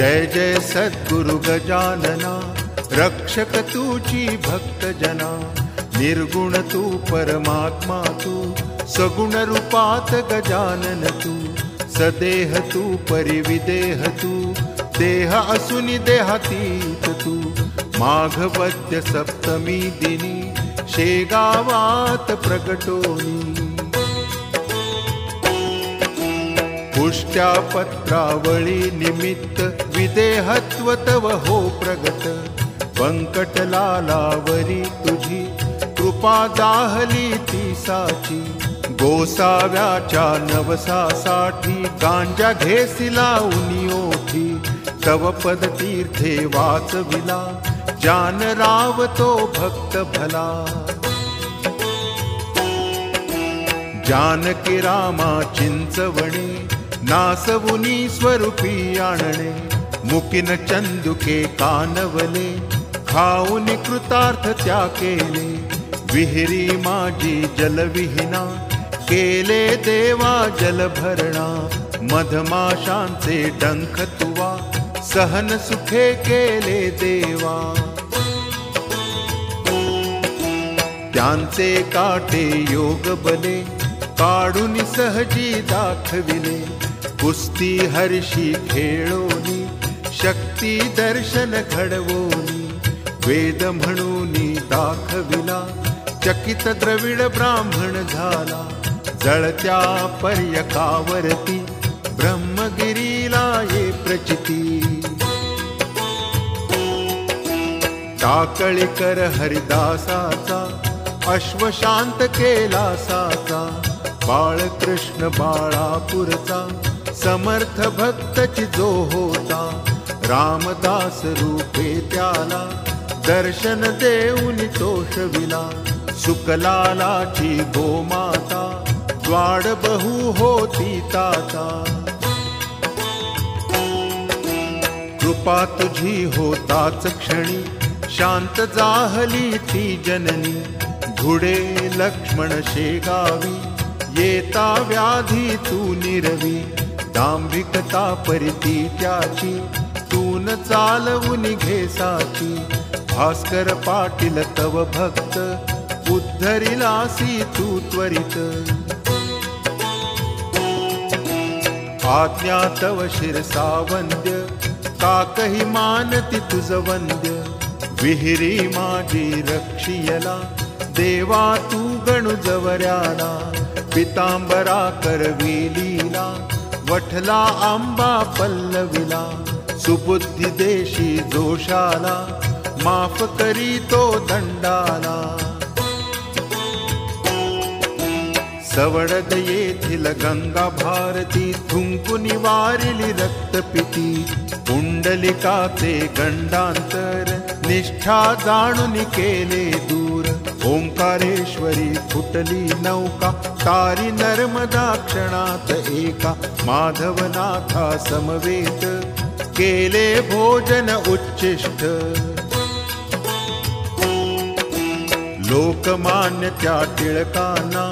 जय जय सद्गुरु गजानना, रक्षक तुची भक्त जना, निर्गुण तू, परमात्मा तू, सगुण रूपात गजानन तू, सदेह तू, परिविदेह तू, देह असुनि देहातीत तू, माघवद्य सप्तमी दिनी, शेगावात प्रगटोनी। पुष्ट्या पत्रावळी निमित्त विदेहत्व तव हो प्रगट पंकटलालावरी तुझी कृपा जाहली ती साची गोसाव्याच्या नवसासाठी गांजा घेसिला उनी ओठी तव पद तीर्थे वाचविला जान राव तो भक्त भला. जानकी रामा चिंचवणे आणणे मुकिन चंदुके कानवले खाऊन कृतार्थ त्या केले विहिरी माझी जलविहिना केले देवा जलभरणा मधमाशांचे डंख तुवा सहन सुखे केले देवा त्यांचे काटे योग बले काढून सहजी दाखविले कुस्ती हर्षी खेळोनी शक्ती दर्शन घडवोनी, वेद म्हणून दाखविला चकित द्रविड ब्राह्मण झाला जळत्या पर्यकावरती ब्रह्मगिरीला ये प्रचिती। टाकळीकर हरिदासाचा अश्वशांत केला साचा बाळकृष्ण बाळापूरचा समर्थ भक्तची जो होता रामदास रूपे त्याला दर्शन देऊन तोषविला सुकलालाची गोमाता द्वाड बहु होती ताता. कृपा तुझी होताच क्षणी शांत जाहली ती जननी घुडे लक्ष्मण शेगावी येता व्याधी तू निरवी दांभिकता परिती त्याची तून चालवून घेसाची भास्कर पाटील तव भक्त उद्धरिलासी तू त्वरित. आज्ञा तव शिरसावंद्य काकही मानती तुझ वंद्य. विहिरी माझी रक्षियला देवा तू गणु जवऱ्याला. पितांबरा करविलीला वठला आंबा पल्लविला, सुबुद्धी देशी जोशाला, माफ़ करी तो दंडाला. सवडद येथील गंगा भारती थुंकू निवारिली रक्तपिती पुंडलिकाचे गंडांतर, निष्ठा जाणून केले दूर ओंकारेश्वरी फुटली नौका, तारी नर्मदा क्षणात एका, माधवनाथा समवेत, केले भोजन उच्चिष्ट लोकमान्य त्या टिळकांना,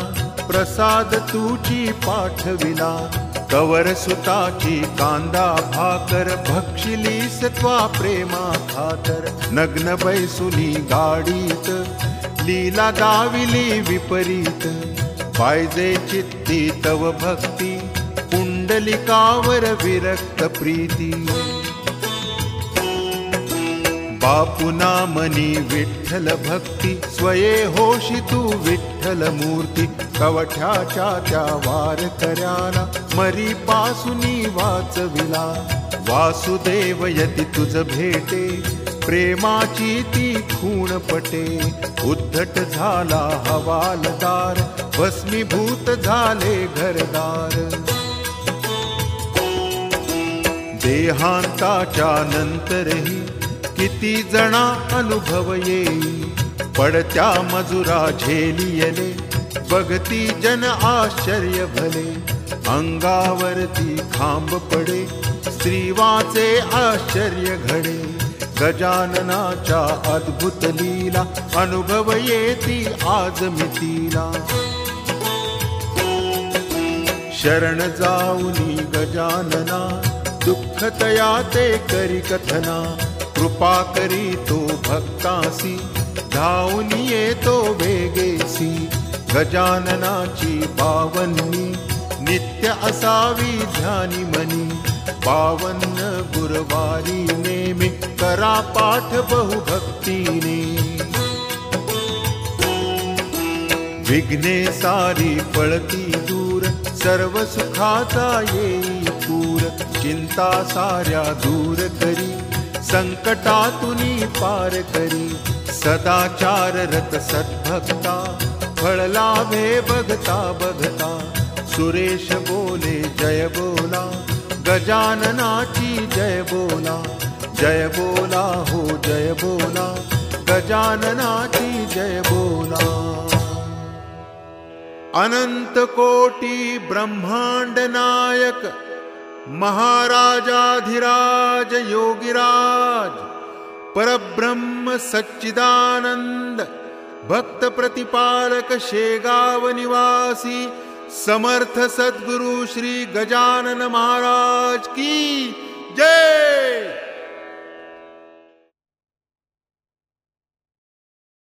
प्रसाद तुची पाठविला, कवर सुताची कांदा भाकर भक्षिली सत्वा प्रेमा खातर नग्न बैसुनी गाडीत लीला गाविली विपरीत. पाहिजे चित्ती तव भक्ती कुंडलिकावर विरक्त प्रीती. बापुना मनी विठ्ठल भक्ती स्वये होशी तू विठ्ठल मूर्ती. कवठ्याच्या त्या वार कर्याला मरी पासुनी वाचविला. वासुदेव यती तुझ भेटे प्रेमाची ती खूण पटे उद्धट झाला हवालदार भस्मीभूत झाले घरदार. देहांताच्या नंतरही किती जणा अनुभव येई पडत्या मजुरा झेलियले बघती जन आश्चर्य भले अंगावरती खांब पडे स्त्रीवाचे आश्चर्य घडे. गजाननाच्या अद्भुत लीला अनुभव येती आज मितीला. शरण जाऊनी गजानना दुःखतया ते करी कथना. कृपा करी तो भक्तासी धावून येतो वेगेसी. गजाननाची पावन्नी नित्य असावी ध्यानी मनी. पावन्न गुरवारी नेमी करा पाठ बहुभक्तीने विघ्ने सारी पळती दूर, सर्व सुखाचा येई पूर। चिंता साऱ्या दूर करी, संकटातुनी पार करी। सदाचार रत सद्भक्ता, फळ लाभे बघता बघता। सुरेश बोले, जय बोला। गजाननाची जय बोला जय बोला हो, जय बोला। गजाननाची जय बोला। अनंत कोटि ब्रह्मांड नायक, महाराजाधिराज योगिराज, परब्रह्म सच्चिदानंद, भक्त प्रतिपालक शेगाव निवासी समर्थ सदगुरु श्री गजानन महाराज की जय।